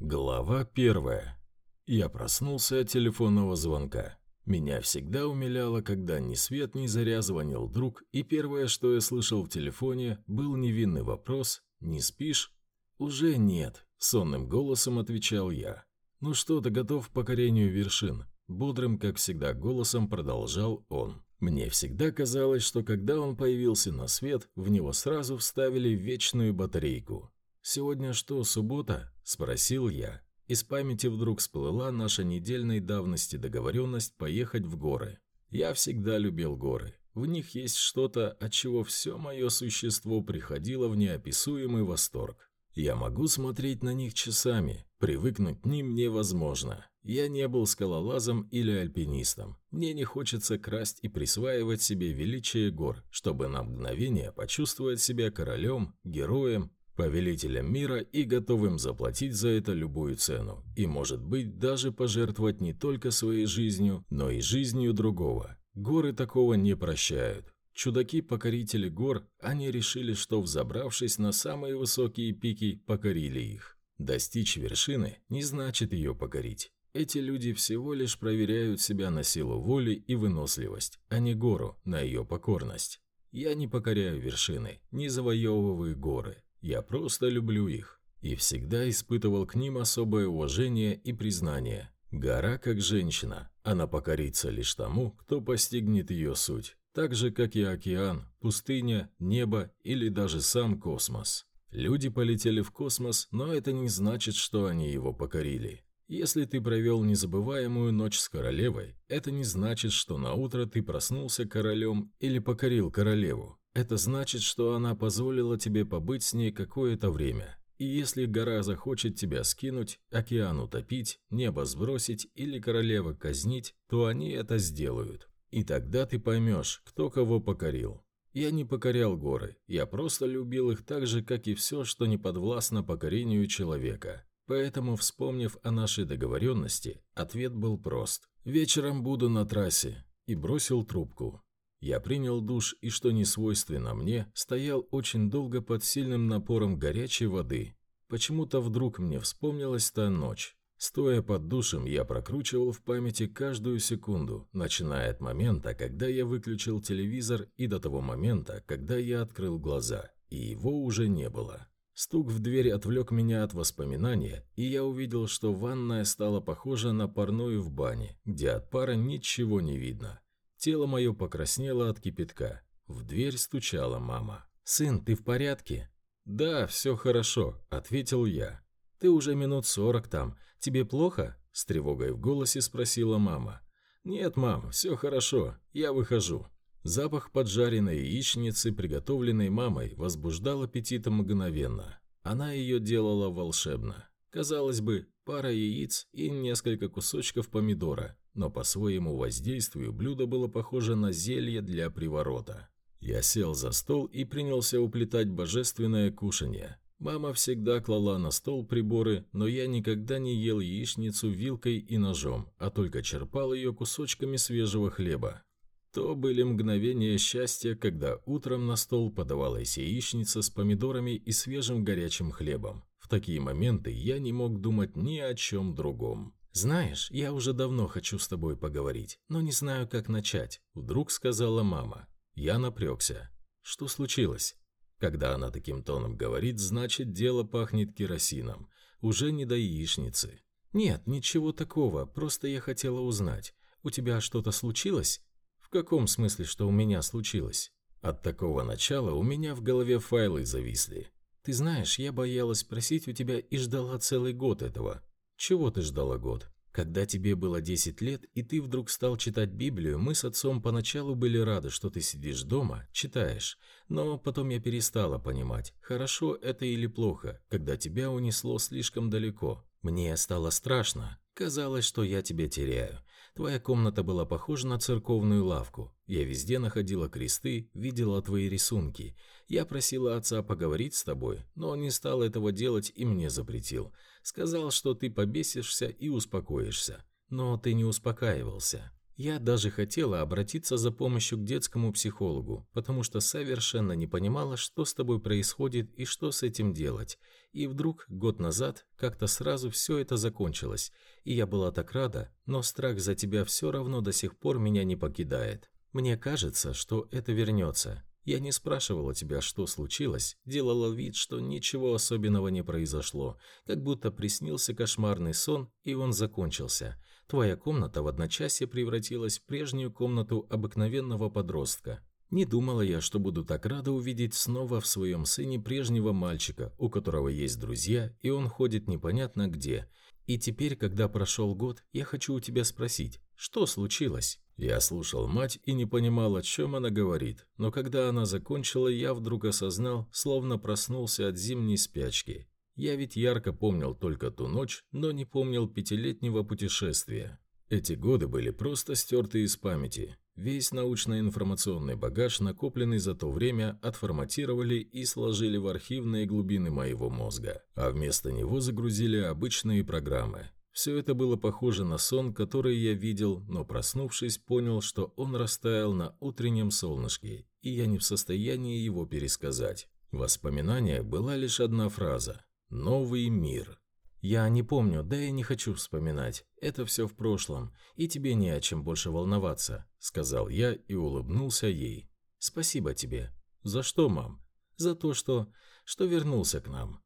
Глава первая. Я проснулся от телефонного звонка. Меня всегда умиляло, когда ни свет ни заря звонил друг, и первое, что я слышал в телефоне, был невинный вопрос «Не спишь?» «Уже нет», — сонным голосом отвечал я. «Ну что, ты готов к покорению вершин?» Бодрым, как всегда, голосом продолжал он. Мне всегда казалось, что когда он появился на свет, в него сразу вставили вечную батарейку. «Сегодня что, суббота?» – спросил я. Из памяти вдруг всплыла наша недельной давности договоренность поехать в горы. Я всегда любил горы. В них есть что-то, от чего все мое существо приходило в неописуемый восторг. Я могу смотреть на них часами, привыкнуть к ним невозможно. Я не был скалолазом или альпинистом. Мне не хочется красть и присваивать себе величие гор, чтобы на мгновение почувствовать себя королем, героем повелителем мира и готовым заплатить за это любую цену, и, может быть, даже пожертвовать не только своей жизнью, но и жизнью другого. Горы такого не прощают. Чудаки-покорители гор, они решили, что, взобравшись на самые высокие пики, покорили их. Достичь вершины не значит ее покорить. Эти люди всего лишь проверяют себя на силу воли и выносливость, а не гору на ее покорность. Я не покоряю вершины, не завоевываю горы. Я просто люблю их и всегда испытывал к ним особое уважение и признание. Гора как женщина, она покорится лишь тому, кто постигнет ее суть, так же, как и океан, пустыня, небо или даже сам космос. Люди полетели в космос, но это не значит, что они его покорили. Если ты провел незабываемую ночь с королевой, это не значит, что на утро ты проснулся королем или покорил королеву. Это значит, что она позволила тебе побыть с ней какое-то время. И если гора захочет тебя скинуть, океан утопить, небо сбросить или королева казнить, то они это сделают. И тогда ты поймешь, кто кого покорил. Я не покорял горы, я просто любил их так же, как и все, что не подвластно покорению человека. Поэтому, вспомнив о нашей договоренности, ответ был прост. «Вечером буду на трассе» и бросил трубку. Я принял душ и, что не свойственно мне, стоял очень долго под сильным напором горячей воды. Почему-то вдруг мне вспомнилась та ночь. Стоя под душем, я прокручивал в памяти каждую секунду, начиная от момента, когда я выключил телевизор, и до того момента, когда я открыл глаза, и его уже не было. Стук в дверь отвлек меня от воспоминания, и я увидел, что ванная стала похожа на парную в бане, где от пара ничего не видно. Тело мое покраснело от кипятка. В дверь стучала мама. «Сын, ты в порядке?» «Да, все хорошо», — ответил я. «Ты уже минут сорок там. Тебе плохо?» — с тревогой в голосе спросила мама. «Нет, мам, все хорошо. Я выхожу». Запах поджаренной яичницы, приготовленной мамой, возбуждал аппетит мгновенно. Она ее делала волшебно. Казалось бы, пара яиц и несколько кусочков помидора, но по своему воздействию блюдо было похоже на зелье для приворота. Я сел за стол и принялся уплетать божественное кушанье. Мама всегда клала на стол приборы, но я никогда не ел яичницу вилкой и ножом, а только черпал ее кусочками свежего хлеба. То были мгновения счастья, когда утром на стол подавалась яичница с помидорами и свежим горячим хлебом. В такие моменты я не мог думать ни о чем другом. «Знаешь, я уже давно хочу с тобой поговорить, но не знаю, как начать», – вдруг сказала мама. Я напрягся. Что случилось? Когда она таким тоном говорит, значит, дело пахнет керосином. Уже не до яичницы. «Нет, ничего такого, просто я хотела узнать. У тебя что-то случилось?» «В каком смысле, что у меня случилось?» От такого начала у меня в голове файлы зависли. «Ты знаешь, я боялась спросить у тебя и ждала целый год этого. Чего ты ждала год? Когда тебе было 10 лет, и ты вдруг стал читать Библию, мы с отцом поначалу были рады, что ты сидишь дома, читаешь. Но потом я перестала понимать, хорошо это или плохо, когда тебя унесло слишком далеко. Мне стало страшно. Казалось, что я тебя теряю. Твоя комната была похожа на церковную лавку. Я везде находила кресты, видела твои рисунки. Я просила отца поговорить с тобой, но он не стал этого делать и мне запретил. Сказал, что ты побесишься и успокоишься. Но ты не успокаивался. Я даже хотела обратиться за помощью к детскому психологу, потому что совершенно не понимала, что с тобой происходит и что с этим делать. И вдруг, год назад, как-то сразу все это закончилось, и я была так рада, но страх за тебя все равно до сих пор меня не покидает. Мне кажется, что это вернется. Я не спрашивала тебя, что случилось, делала вид, что ничего особенного не произошло, как будто приснился кошмарный сон, и он закончился. Твоя комната в одночасье превратилась в прежнюю комнату обыкновенного подростка. Не думала я, что буду так рада увидеть снова в своем сыне прежнего мальчика, у которого есть друзья, и он ходит непонятно где. И теперь, когда прошел год, я хочу у тебя спросить, что случилось? Я слушал мать и не понимал, о чем она говорит, но когда она закончила, я вдруг осознал, словно проснулся от зимней спячки. Я ведь ярко помнил только ту ночь, но не помнил пятилетнего путешествия. Эти годы были просто стерты из памяти. Весь научно-информационный багаж, накопленный за то время, отформатировали и сложили в архивные глубины моего мозга, а вместо него загрузили обычные программы. Все это было похоже на сон, который я видел, но проснувшись, понял, что он растаял на утреннем солнышке, и я не в состоянии его пересказать. В воспоминаниях была лишь одна фраза «Новый мир». Я не помню, да и не хочу вспоминать. Это все в прошлом, и тебе не о чем больше волноваться, сказал я и улыбнулся ей. Спасибо тебе. За что, мам? За то, что... что вернулся к нам.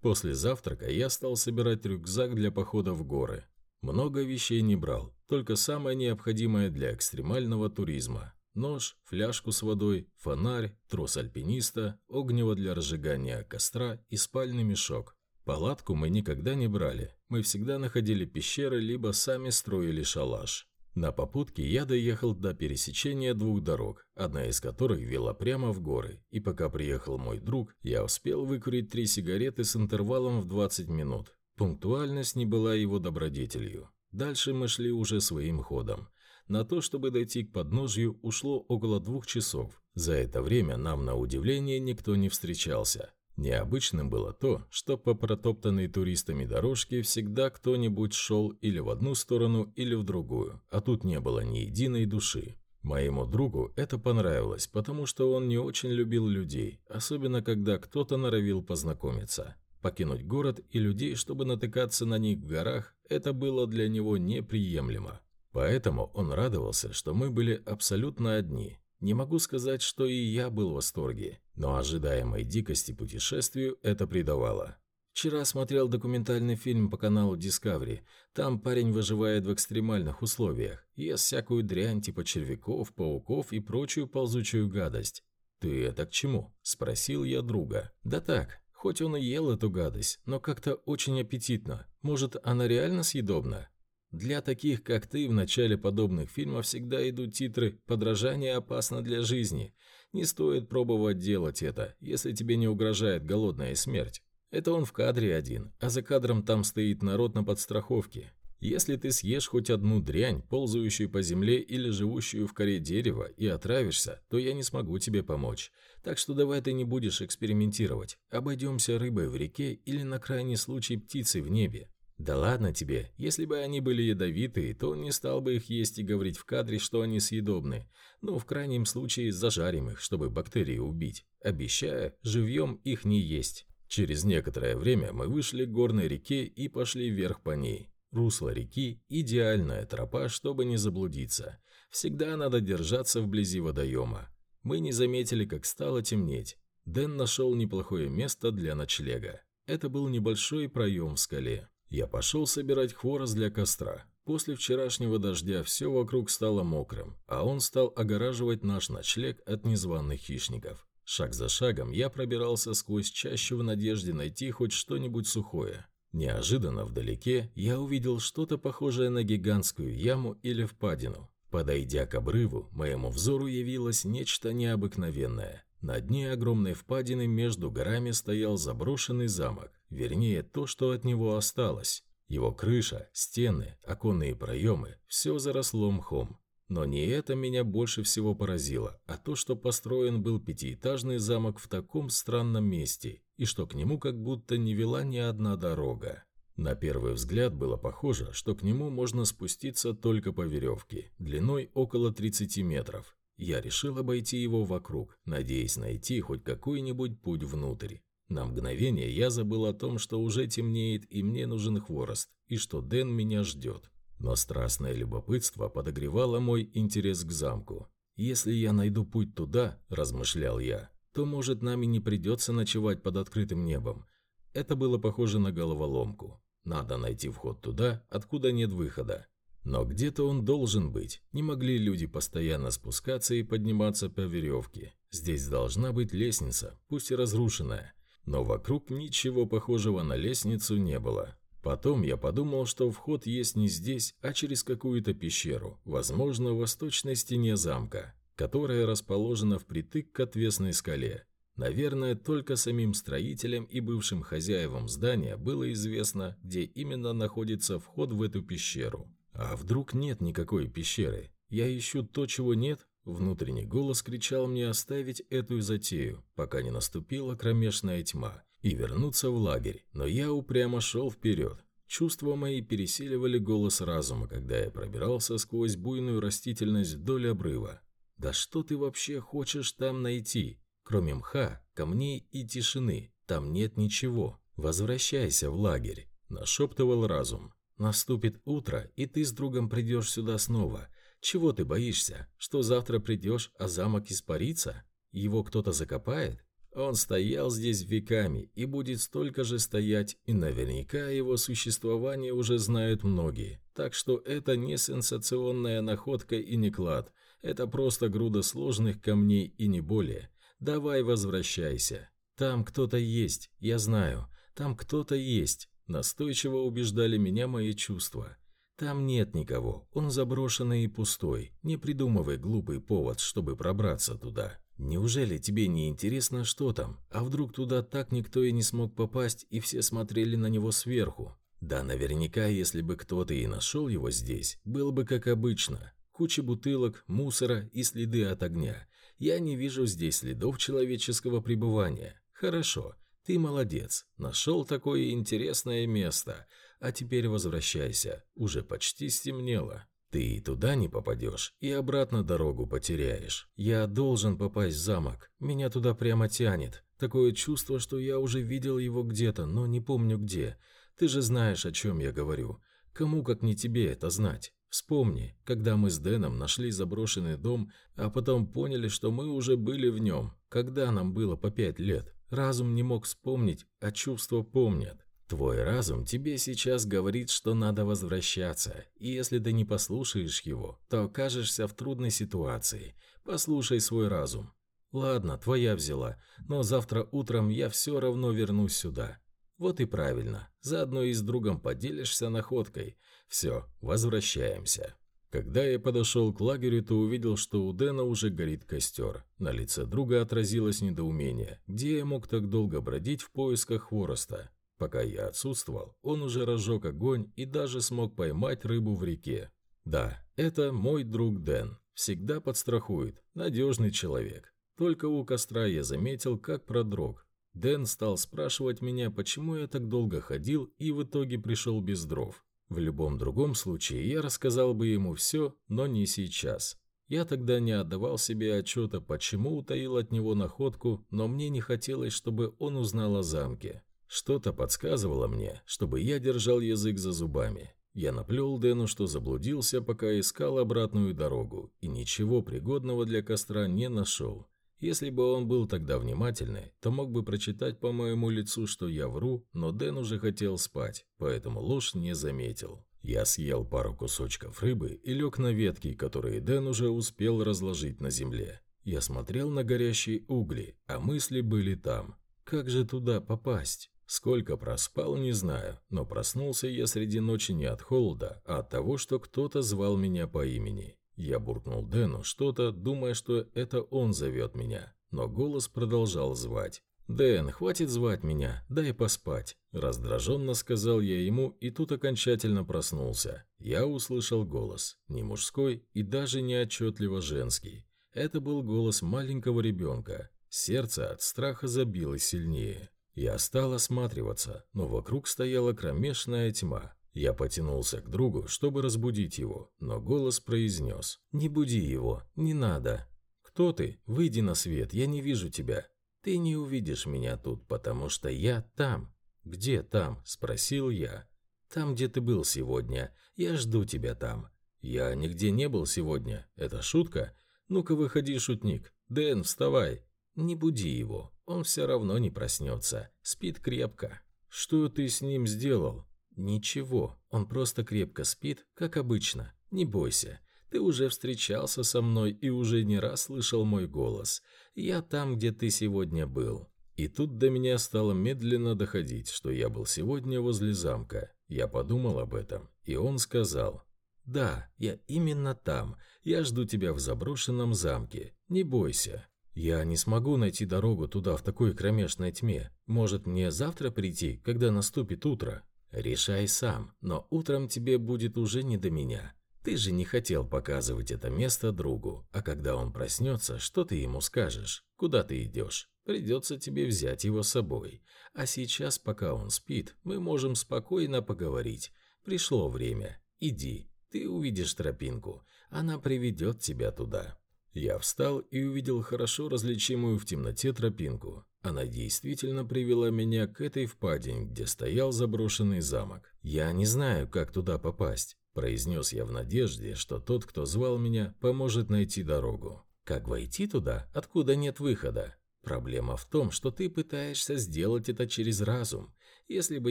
После завтрака я стал собирать рюкзак для похода в горы. Много вещей не брал, только самое необходимое для экстремального туризма. Нож, фляжку с водой, фонарь, трос альпиниста, огнево для разжигания костра и спальный мешок. Палатку мы никогда не брали. Мы всегда находили пещеры, либо сами строили шалаш. На попутке я доехал до пересечения двух дорог, одна из которых вела прямо в горы, и пока приехал мой друг, я успел выкурить три сигареты с интервалом в 20 минут. Пунктуальность не была его добродетелью. Дальше мы шли уже своим ходом. На то, чтобы дойти к подножью, ушло около двух часов. За это время нам, на удивление, никто не встречался. Необычным было то, что по протоптанной туристами дорожке всегда кто-нибудь шел или в одну сторону, или в другую, а тут не было ни единой души. Моему другу это понравилось, потому что он не очень любил людей, особенно когда кто-то норовил познакомиться. Покинуть город и людей, чтобы натыкаться на них в горах, это было для него неприемлемо. Поэтому он радовался, что мы были абсолютно одни, не могу сказать, что и я был в восторге, но ожидаемой дикости путешествию это придавало. Вчера смотрел документальный фильм по каналу Discovery. Там парень выживает в экстремальных условиях, ест всякую дрянь типа червяков, пауков и прочую ползучую гадость. «Ты это к чему?» – спросил я друга. «Да так, хоть он и ел эту гадость, но как-то очень аппетитно. Может, она реально съедобна?» Для таких, как ты, в начале подобных фильмов всегда идут титры «Подражание опасно для жизни». Не стоит пробовать делать это, если тебе не угрожает голодная смерть. Это он в кадре один, а за кадром там стоит народ на подстраховке. Если ты съешь хоть одну дрянь, ползающую по земле или живущую в коре дерева, и отравишься, то я не смогу тебе помочь. Так что давай ты не будешь экспериментировать. Обойдемся рыбой в реке или на крайний случай птицей в небе. Да ладно тебе, если бы они были ядовитые, то он не стал бы их есть и говорить в кадре, что они съедобны. Ну, в крайнем случае, зажарим их, чтобы бактерии убить, обещая живьем их не есть. Через некоторое время мы вышли к горной реке и пошли вверх по ней. Русло реки – идеальная тропа, чтобы не заблудиться. Всегда надо держаться вблизи водоема. Мы не заметили, как стало темнеть. Дэн нашел неплохое место для ночлега. Это был небольшой проем в скале. Я пошел собирать хворост для костра. После вчерашнего дождя все вокруг стало мокрым, а он стал огораживать наш ночлег от незваных хищников. Шаг за шагом я пробирался сквозь чащу в надежде найти хоть что-нибудь сухое. Неожиданно вдалеке я увидел что-то похожее на гигантскую яму или впадину. Подойдя к обрыву, моему взору явилось нечто необыкновенное. На дне огромной впадины между горами стоял заброшенный замок, вернее, то, что от него осталось. Его крыша, стены, оконные проемы – все заросло мхом. Но не это меня больше всего поразило, а то, что построен был пятиэтажный замок в таком странном месте, и что к нему как будто не вела ни одна дорога. На первый взгляд было похоже, что к нему можно спуститься только по веревке, длиной около 30 метров. Я решил обойти его вокруг, надеясь найти хоть какой-нибудь путь внутрь. На мгновение я забыл о том, что уже темнеет и мне нужен хворост, и что Дэн меня ждет. Но страстное любопытство подогревало мой интерес к замку. «Если я найду путь туда», – размышлял я, – «то, может, нам и не придется ночевать под открытым небом». Это было похоже на головоломку. Надо найти вход туда, откуда нет выхода. Но где-то он должен быть. Не могли люди постоянно спускаться и подниматься по веревке. Здесь должна быть лестница, пусть и разрушенная. Но вокруг ничего похожего на лестницу не было. Потом я подумал, что вход есть не здесь, а через какую-то пещеру, возможно, в восточной стене замка, которая расположена впритык к отвесной скале. Наверное, только самим строителям и бывшим хозяевам здания было известно, где именно находится вход в эту пещеру. А вдруг нет никакой пещеры? Я ищу то, чего нет? Внутренний голос кричал мне оставить эту затею, пока не наступила кромешная тьма, и вернуться в лагерь, но я упрямо шел вперед. Чувства мои пересиливали голос разума, когда я пробирался сквозь буйную растительность вдоль обрыва. «Да что ты вообще хочешь там найти? Кроме мха, камней и тишины, там нет ничего. Возвращайся в лагерь», – нашептывал разум. «Наступит утро, и ты с другом придешь сюда снова. Чего ты боишься? Что завтра придешь, а замок испарится? Его кто-то закопает? Он стоял здесь веками и будет столько же стоять, и наверняка его существование уже знают многие. Так что это не сенсационная находка и не клад. Это просто груда сложных камней и не более. Давай возвращайся. Там кто-то есть, я знаю. Там кто-то есть. Настойчиво убеждали меня мои чувства. Там нет никого, он заброшенный и пустой. Не придумывай глупый повод, чтобы пробраться туда. Неужели тебе не интересно, что там? А вдруг туда так никто и не смог попасть, и все смотрели на него сверху? Да, наверняка, если бы кто-то и нашел его здесь, было бы как обычно. Куча бутылок, мусора и следы от огня. Я не вижу здесь следов человеческого пребывания. Хорошо, ты молодец, нашел такое интересное место. А теперь возвращайся, уже почти стемнело. Ты и туда не попадешь, и обратно дорогу потеряешь. Я должен попасть в замок. Меня туда прямо тянет. Такое чувство, что я уже видел его где-то, но не помню где. Ты же знаешь, о чем я говорю. Кому, как не тебе, это знать? Вспомни, когда мы с Дэном нашли заброшенный дом, а потом поняли, что мы уже были в нем, когда нам было по пять лет. Разум не мог вспомнить, а чувства помнят. Твой разум тебе сейчас говорит, что надо возвращаться, и если ты не послушаешь его, то окажешься в трудной ситуации. Послушай свой разум. Ладно, твоя взяла, но завтра утром я все равно вернусь сюда. Вот и правильно, заодно и с другом поделишься находкой. Все, возвращаемся. Когда я подошел к лагерю, то увидел, что у Дэна уже горит костер. На лице друга отразилось недоумение. Где я мог так долго бродить в поисках хвороста? Пока я отсутствовал, он уже разжег огонь и даже смог поймать рыбу в реке. Да, это мой друг Дэн. Всегда подстрахует, надежный человек. Только у костра я заметил, как продрог. Дэн стал спрашивать меня, почему я так долго ходил и в итоге пришел без дров. В любом другом случае я рассказал бы ему все, но не сейчас. Я тогда не отдавал себе отчета, почему утаил от него находку, но мне не хотелось, чтобы он узнал о замке. Что-то подсказывало мне, чтобы я держал язык за зубами. Я наплел Дэну, что заблудился, пока искал обратную дорогу, и ничего пригодного для костра не нашел. Если бы он был тогда внимательный, то мог бы прочитать по моему лицу, что я вру, но Дэн уже хотел спать, поэтому ложь не заметил. Я съел пару кусочков рыбы и лег на ветки, которые Дэн уже успел разложить на земле. Я смотрел на горящие угли, а мысли были там. Как же туда попасть? Сколько проспал, не знаю, но проснулся я среди ночи не от холода, а от того, что кто-то звал меня по имени. Я буркнул Дэну что-то, думая, что это он зовет меня, но голос продолжал звать. «Дэн, хватит звать меня, дай поспать», – раздраженно сказал я ему и тут окончательно проснулся. Я услышал голос, не мужской и даже не отчетливо женский. Это был голос маленького ребенка. Сердце от страха забилось сильнее. Я стал осматриваться, но вокруг стояла кромешная тьма. Я потянулся к другу, чтобы разбудить его, но голос произнес. «Не буди его, не надо». «Кто ты? Выйди на свет, я не вижу тебя». «Ты не увидишь меня тут, потому что я там». «Где там?» – спросил я. «Там, где ты был сегодня. Я жду тебя там». «Я нигде не был сегодня. Это шутка? Ну-ка выходи, шутник. Дэн, вставай». «Не буди его, он все равно не проснется. Спит крепко». «Что ты с ним сделал?» «Ничего, он просто крепко спит, как обычно. Не бойся. Ты уже встречался со мной и уже не раз слышал мой голос. Я там, где ты сегодня был». И тут до меня стало медленно доходить, что я был сегодня возле замка. Я подумал об этом, и он сказал, «Да, я именно там. Я жду тебя в заброшенном замке. Не бойся». «Я не смогу найти дорогу туда в такой кромешной тьме. Может, мне завтра прийти, когда наступит утро?» «Решай сам, но утром тебе будет уже не до меня. Ты же не хотел показывать это место другу, а когда он проснется, что ты ему скажешь? Куда ты идешь? Придется тебе взять его с собой. А сейчас, пока он спит, мы можем спокойно поговорить. Пришло время. Иди, ты увидишь тропинку. Она приведет тебя туда». Я встал и увидел хорошо различимую в темноте тропинку. Она действительно привела меня к этой впадине, где стоял заброшенный замок. «Я не знаю, как туда попасть», – произнес я в надежде, что тот, кто звал меня, поможет найти дорогу. «Как войти туда, откуда нет выхода?» Проблема в том, что ты пытаешься сделать это через разум. Если бы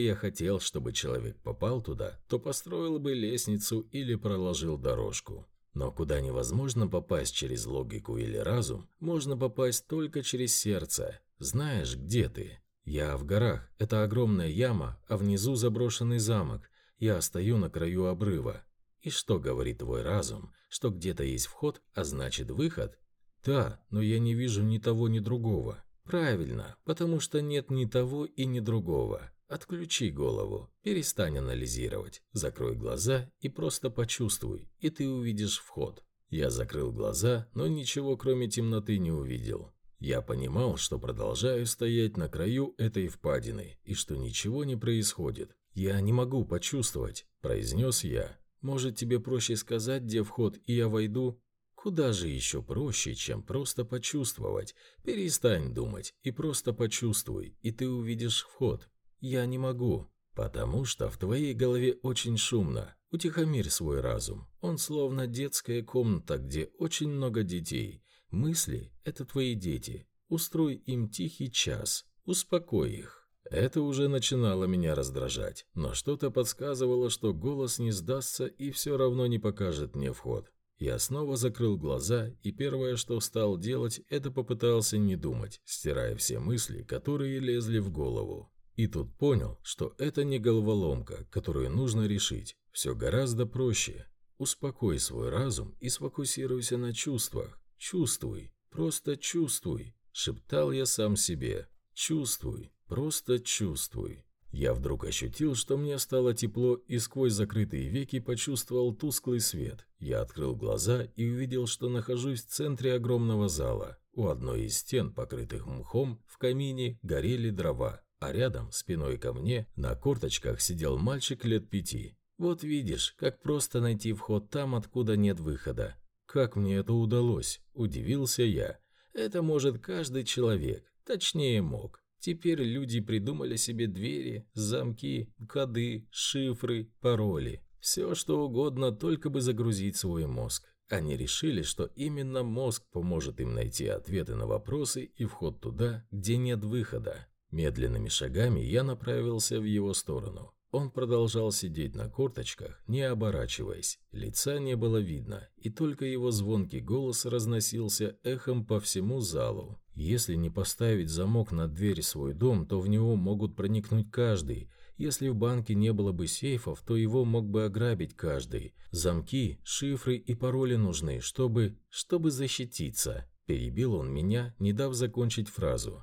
я хотел, чтобы человек попал туда, то построил бы лестницу или проложил дорожку. Но куда невозможно попасть через логику или разум, можно попасть только через сердце. Знаешь, где ты? Я в горах. Это огромная яма, а внизу заброшенный замок. Я стою на краю обрыва. И что говорит твой разум? Что где-то есть вход, а значит выход? Да, но я не вижу ни того, ни другого. Правильно, потому что нет ни того и ни другого. Отключи голову, перестань анализировать, закрой глаза и просто почувствуй, и ты увидишь вход. Я закрыл глаза, но ничего кроме темноты не увидел. Я понимал, что продолжаю стоять на краю этой впадины и что ничего не происходит. «Я не могу почувствовать», – произнес я. «Может, тебе проще сказать, где вход, и я войду?» Куда же еще проще, чем просто почувствовать? Перестань думать и просто почувствуй, и ты увидишь вход. «Я не могу, потому что в твоей голове очень шумно. Утихомирь свой разум. Он словно детская комната, где очень много детей. Мысли – это твои дети. Устрой им тихий час. Успокой их». Это уже начинало меня раздражать, но что-то подсказывало, что голос не сдастся и все равно не покажет мне вход. Я снова закрыл глаза, и первое, что стал делать, это попытался не думать, стирая все мысли, которые лезли в голову. И тут понял, что это не головоломка, которую нужно решить. Все гораздо проще. Успокой свой разум и сфокусируйся на чувствах. Чувствуй, просто чувствуй, шептал я сам себе. Чувствуй, просто чувствуй. Я вдруг ощутил, что мне стало тепло и сквозь закрытые веки почувствовал тусклый свет. Я открыл глаза и увидел, что нахожусь в центре огромного зала. У одной из стен, покрытых мхом, в камине горели дрова а рядом, спиной ко мне, на корточках сидел мальчик лет пяти. Вот видишь, как просто найти вход там, откуда нет выхода. Как мне это удалось? Удивился я. Это может каждый человек. Точнее, мог. Теперь люди придумали себе двери, замки, коды, шифры, пароли. Все, что угодно, только бы загрузить свой мозг. Они решили, что именно мозг поможет им найти ответы на вопросы и вход туда, где нет выхода. Медленными шагами я направился в его сторону. Он продолжал сидеть на корточках, не оборачиваясь. Лица не было видно, и только его звонкий голос разносился эхом по всему залу. Если не поставить замок на дверь свой дом, то в него могут проникнуть каждый. Если в банке не было бы сейфов, то его мог бы ограбить каждый. Замки, шифры и пароли нужны, чтобы... чтобы защититься. Перебил он меня, не дав закончить фразу.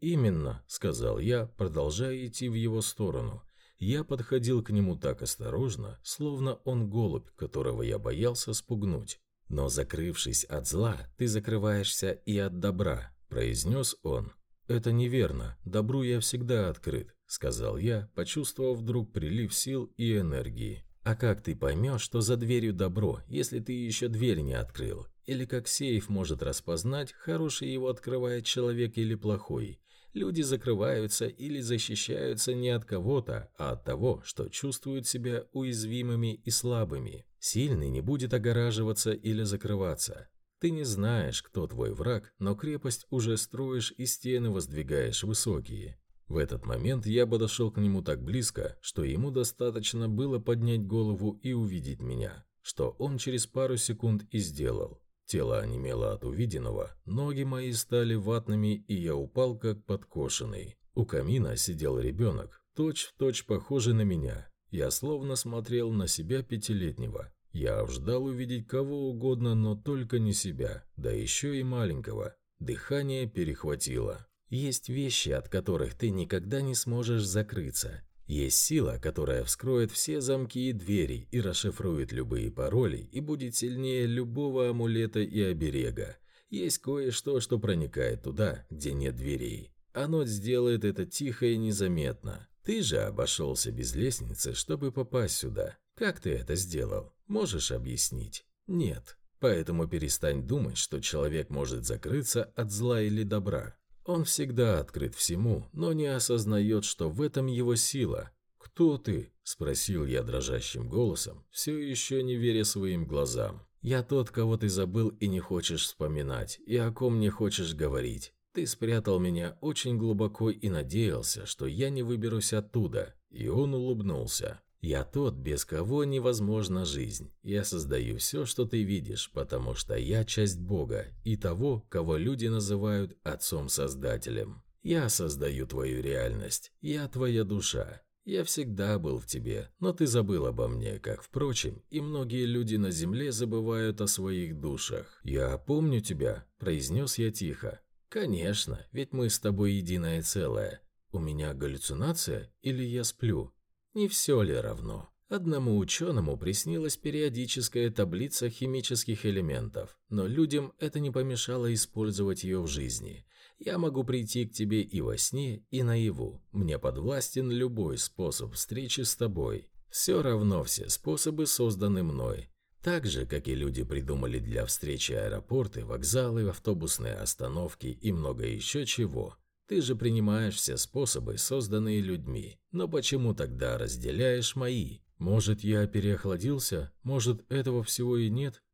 «Именно», — сказал я, продолжая идти в его сторону. Я подходил к нему так осторожно, словно он голубь, которого я боялся спугнуть. «Но закрывшись от зла, ты закрываешься и от добра», — произнес он. «Это неверно. Добру я всегда открыт», — сказал я, почувствовав вдруг прилив сил и энергии. «А как ты поймешь, что за дверью добро, если ты еще дверь не открыл? Или как сейф может распознать, хороший его открывает человек или плохой? Люди закрываются или защищаются не от кого-то, а от того, что чувствуют себя уязвимыми и слабыми. Сильный не будет огораживаться или закрываться. Ты не знаешь, кто твой враг, но крепость уже строишь и стены воздвигаешь высокие. В этот момент я подошел к нему так близко, что ему достаточно было поднять голову и увидеть меня, что он через пару секунд и сделал. Тело онемело от увиденного, ноги мои стали ватными, и я упал как подкошенный. У камина сидел ребенок, точь-в-точь похожий на меня. Я словно смотрел на себя пятилетнего. Я ждал увидеть кого угодно, но только не себя, да еще и маленького. Дыхание перехватило. Есть вещи, от которых ты никогда не сможешь закрыться. Есть сила, которая вскроет все замки и двери и расшифрует любые пароли и будет сильнее любого амулета и оберега. Есть кое-что, что проникает туда, где нет дверей. Оно сделает это тихо и незаметно. Ты же обошелся без лестницы, чтобы попасть сюда. Как ты это сделал? Можешь объяснить? Нет. Поэтому перестань думать, что человек может закрыться от зла или добра. Он всегда открыт всему, но не осознает, что в этом его сила. «Кто ты?» – спросил я дрожащим голосом, все еще не веря своим глазам. «Я тот, кого ты забыл и не хочешь вспоминать, и о ком не хочешь говорить. Ты спрятал меня очень глубоко и надеялся, что я не выберусь оттуда». И он улыбнулся. Я тот, без кого невозможна жизнь. Я создаю все, что ты видишь, потому что я часть Бога и того, кого люди называют Отцом-Создателем. Я создаю твою реальность. Я твоя душа. Я всегда был в тебе, но ты забыл обо мне, как, впрочем, и многие люди на земле забывают о своих душах. «Я помню тебя», – произнес я тихо. «Конечно, ведь мы с тобой единое целое. У меня галлюцинация или я сплю?» Не все ли равно? Одному ученому приснилась периодическая таблица химических элементов, но людям это не помешало использовать ее в жизни. Я могу прийти к тебе и во сне, и наяву. Мне подвластен любой способ встречи с тобой. Все равно все способы созданы мной. Так же, как и люди придумали для встречи аэропорты, вокзалы, автобусные остановки и много еще чего. Ты же принимаешь все способы, созданные людьми. Но почему тогда разделяешь мои? Может, я переохладился? Может, этого всего и нет?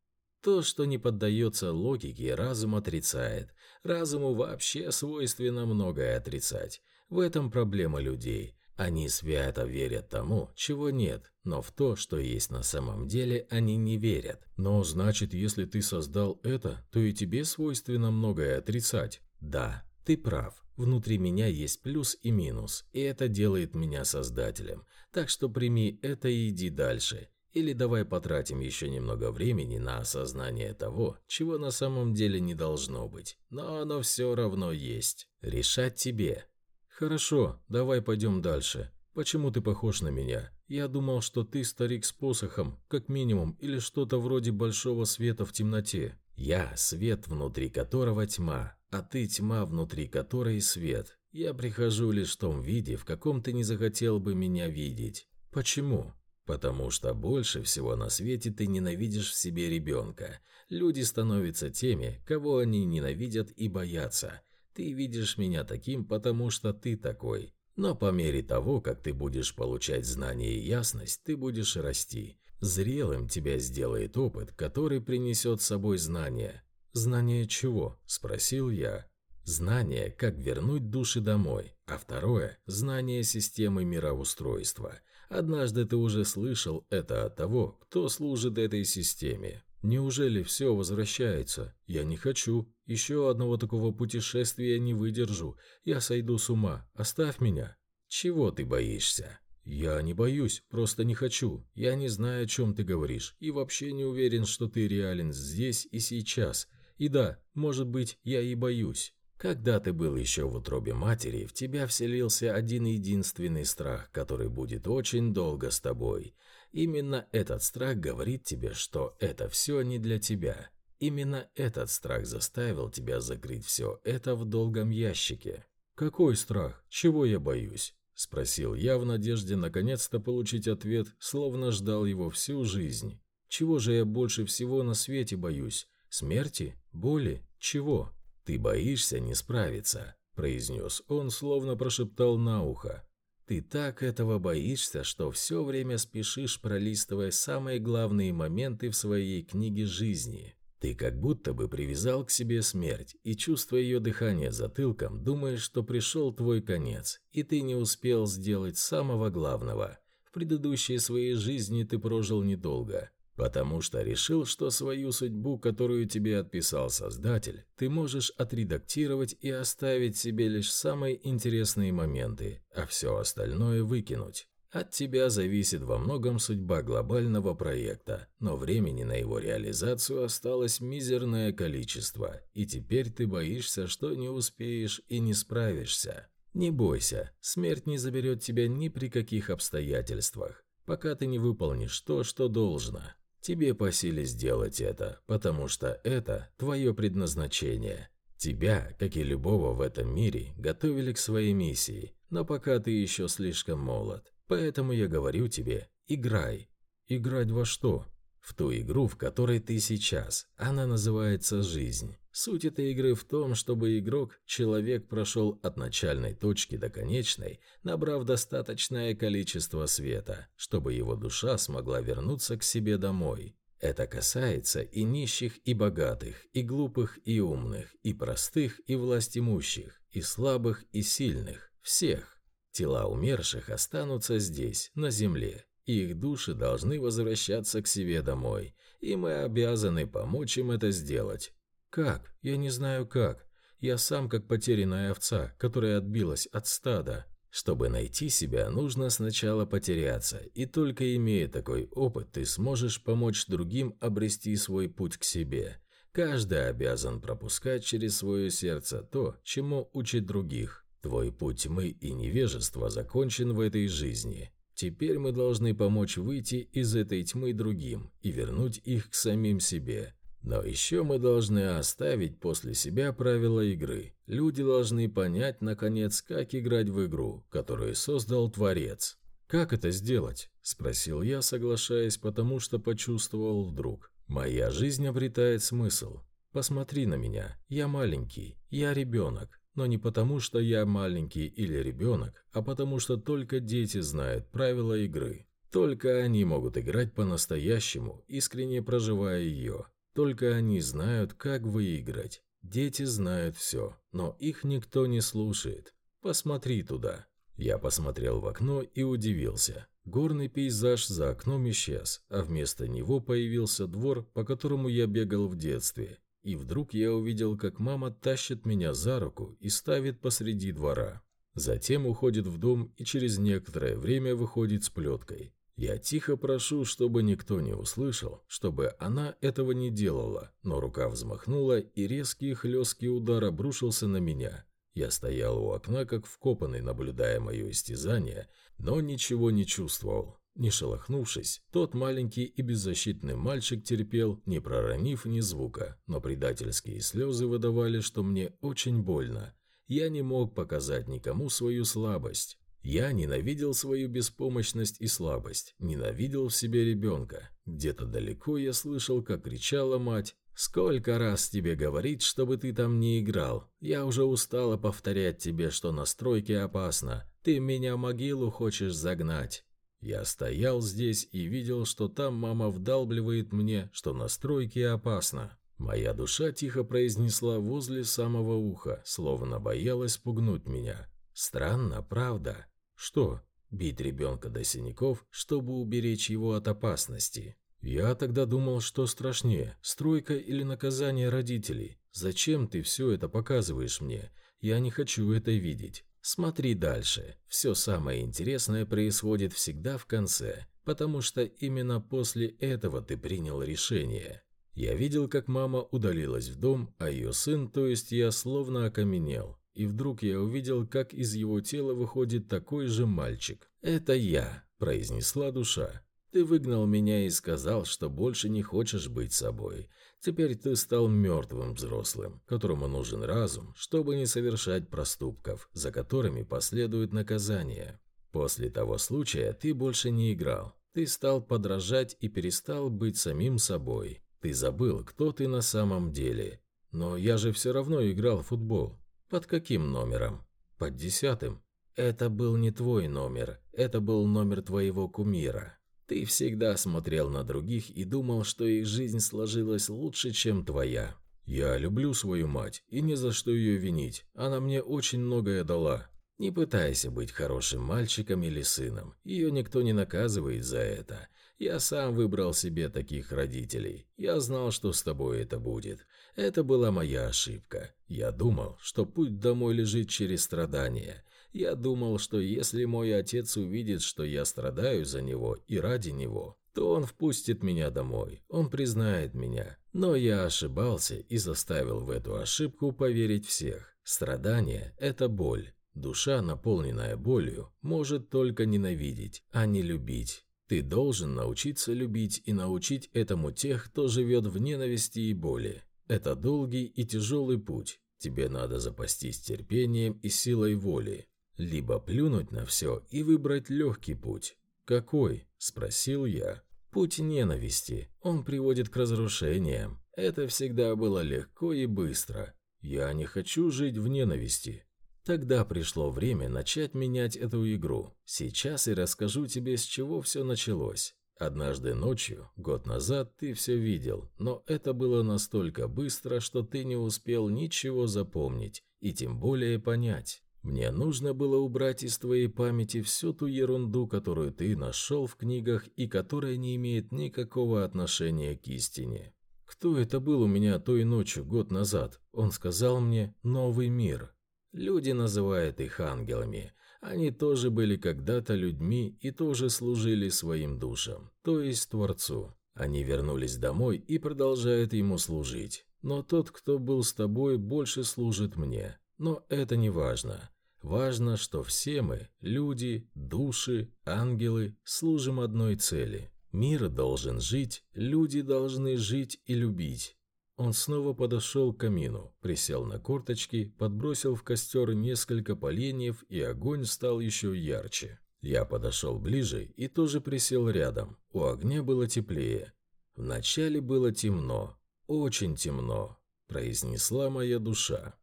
То, что не поддается логике, разум отрицает. Разуму вообще свойственно многое отрицать. В этом проблема людей. Они свято верят тому, чего нет, но в то, что есть на самом деле, они не верят. Но значит, если ты создал это, то и тебе свойственно многое отрицать. Да, ты прав. Внутри меня есть плюс и минус, и это делает меня создателем. Так что прими это и иди дальше. Или давай потратим еще немного времени на осознание того, чего на самом деле не должно быть. Но оно все равно есть. Решать тебе. Хорошо, давай пойдем дальше. Почему ты похож на меня? Я думал, что ты старик с посохом, как минимум, или что-то вроде большого света в темноте. Я – свет, внутри которого тьма, а ты тьма, внутри которой свет. Я прихожу лишь в том виде, в каком ты не захотел бы меня видеть. Почему? Потому что больше всего на свете ты ненавидишь в себе ребенка. Люди становятся теми, кого они ненавидят и боятся. Ты видишь меня таким, потому что ты такой. Но по мере того, как ты будешь получать знания и ясность, ты будешь расти. Зрелым тебя сделает опыт, который принесет с собой знания. «Знание чего?» – спросил я. Знание, как вернуть души домой, а второе – знание системы мироустройства. Однажды ты уже слышал это от того, кто служит этой системе. Неужели все возвращается? Я не хочу. Еще одного такого путешествия не выдержу. Я сойду с ума. Оставь меня. Чего ты боишься? «Я не боюсь, просто не хочу. Я не знаю, о чем ты говоришь, и вообще не уверен, что ты реален здесь и сейчас. И да, может быть, я и боюсь. Когда ты был еще в утробе матери, в тебя вселился один единственный страх, который будет очень долго с тобой. Именно этот страх говорит тебе, что это все не для тебя. Именно этот страх заставил тебя закрыть все это в долгом ящике. «Какой страх? Чего я боюсь?» – спросил я в надежде наконец-то получить ответ, словно ждал его всю жизнь. «Чего же я больше всего на свете боюсь? Смерти? Боли? Чего?» «Ты боишься не справиться», – произнес он, словно прошептал на ухо. «Ты так этого боишься, что все время спешишь, пролистывая самые главные моменты в своей книге жизни. Ты как будто бы привязал к себе смерть, и, чувствуя ее дыхание затылком, думаешь, что пришел твой конец, и ты не успел сделать самого главного. В предыдущей своей жизни ты прожил недолго, потому что решил, что свою судьбу, которую тебе отписал Создатель, ты можешь отредактировать и оставить себе лишь самые интересные моменты, а все остальное выкинуть. От тебя зависит во многом судьба глобального проекта, но времени на его реализацию осталось мизерное количество, и теперь ты боишься, что не успеешь и не справишься. Не бойся, смерть не заберет тебя ни при каких обстоятельствах, пока ты не выполнишь то, что должно. Тебе по силе сделать это, потому что это твое предназначение. Тебя, как и любого в этом мире, готовили к своей миссии, но пока ты еще слишком молод. Поэтому я говорю тебе, играй. Играть во что? В ту игру, в которой ты сейчас. Она называется «Жизнь». Суть этой игры в том, чтобы игрок, человек, прошел от начальной точки до конечной, набрав достаточное количество света, чтобы его душа смогла вернуться к себе домой. Это касается и нищих, и богатых, и глупых, и умных, и простых, и властимущих, и слабых, и сильных, всех. Тела умерших останутся здесь, на земле, их души должны возвращаться к себе домой, и мы обязаны помочь им это сделать. Как? Я не знаю как. Я сам как потерянная овца, которая отбилась от стада. Чтобы найти себя, нужно сначала потеряться, и только имея такой опыт, ты сможешь помочь другим обрести свой путь к себе. Каждый обязан пропускать через свое сердце то, чему учит других. Твой путь тьмы и невежества закончен в этой жизни. Теперь мы должны помочь выйти из этой тьмы другим и вернуть их к самим себе. Но еще мы должны оставить после себя правила игры. Люди должны понять, наконец, как играть в игру, которую создал Творец. «Как это сделать?» – спросил я, соглашаясь, потому что почувствовал вдруг. «Моя жизнь обретает смысл. Посмотри на меня. Я маленький. Я ребенок. Но не потому, что я маленький или ребенок, а потому что только дети знают правила игры. Только они могут играть по-настоящему, искренне проживая ее. Только они знают, как выиграть. Дети знают все, но их никто не слушает. Посмотри туда. Я посмотрел в окно и удивился. Горный пейзаж за окном исчез, а вместо него появился двор, по которому я бегал в детстве. И вдруг я увидел, как мама тащит меня за руку и ставит посреди двора. Затем уходит в дом и через некоторое время выходит с плеткой. Я тихо прошу, чтобы никто не услышал, чтобы она этого не делала, но рука взмахнула, и резкий хлесткий удар обрушился на меня. Я стоял у окна, как вкопанный, наблюдая мое истязание, но ничего не чувствовал. Не шелохнувшись, тот маленький и беззащитный мальчик терпел, не проронив ни звука, но предательские слезы выдавали, что мне очень больно. Я не мог показать никому свою слабость. Я ненавидел свою беспомощность и слабость, ненавидел в себе ребенка. Где-то далеко я слышал, как кричала мать, «Сколько раз тебе говорить, чтобы ты там не играл? Я уже устала повторять тебе, что на стройке опасно. Ты меня в могилу хочешь загнать». Я стоял здесь и видел, что там мама вдалбливает мне, что на стройке опасно. Моя душа тихо произнесла возле самого уха, словно боялась пугнуть меня. Странно, правда? Что? Бить ребенка до синяков, чтобы уберечь его от опасности? Я тогда думал, что страшнее, стройка или наказание родителей. Зачем ты все это показываешь мне? Я не хочу это видеть. Смотри дальше. Все самое интересное происходит всегда в конце, потому что именно после этого ты принял решение. Я видел, как мама удалилась в дом, а ее сын, то есть я, словно окаменел. И вдруг я увидел, как из его тела выходит такой же мальчик. «Это я», – произнесла душа. Ты выгнал меня и сказал, что больше не хочешь быть собой. Теперь ты стал мертвым взрослым, которому нужен разум, чтобы не совершать проступков, за которыми последует наказание. После того случая ты больше не играл. Ты стал подражать и перестал быть самим собой. Ты забыл, кто ты на самом деле. Но я же все равно играл в футбол. Под каким номером? Под десятым. Это был не твой номер, это был номер твоего кумира. Ты всегда смотрел на других и думал, что их жизнь сложилась лучше, чем твоя. Я люблю свою мать, и ни за что ее винить. Она мне очень многое дала. Не пытайся быть хорошим мальчиком или сыном. Ее никто не наказывает за это. Я сам выбрал себе таких родителей. Я знал, что с тобой это будет. Это была моя ошибка. Я думал, что путь домой лежит через страдания. Я думал, что если мой отец увидит, что я страдаю за него и ради него, то он впустит меня домой, он признает меня. Но я ошибался и заставил в эту ошибку поверить всех. Страдание – это боль. Душа, наполненная болью, может только ненавидеть, а не любить. Ты должен научиться любить и научить этому тех, кто живет в ненависти и боли. Это долгий и тяжелый путь. Тебе надо запастись терпением и силой воли. Либо плюнуть на все и выбрать легкий путь. «Какой?» – спросил я. «Путь ненависти. Он приводит к разрушениям. Это всегда было легко и быстро. Я не хочу жить в ненависти. Тогда пришло время начать менять эту игру. Сейчас и расскажу тебе, с чего все началось. Однажды ночью, год назад, ты все видел, но это было настолько быстро, что ты не успел ничего запомнить и тем более понять. Мне нужно было убрать из твоей памяти всю ту ерунду, которую ты нашел в книгах и которая не имеет никакого отношения к истине. Кто это был у меня той ночью, год назад? Он сказал мне «новый мир». Люди называют их ангелами. Они тоже были когда-то людьми и тоже служили своим душам, то есть Творцу. Они вернулись домой и продолжают ему служить. Но тот, кто был с тобой, больше служит мне. Но это не важно. Важно, что все мы, люди, души, ангелы, служим одной цели. Мир должен жить, люди должны жить и любить. Он снова подошел к камину, присел на корточки, подбросил в костер несколько поленьев, и огонь стал еще ярче. Я подошел ближе и тоже присел рядом. У огня было теплее. Вначале было темно, очень темно, произнесла моя душа.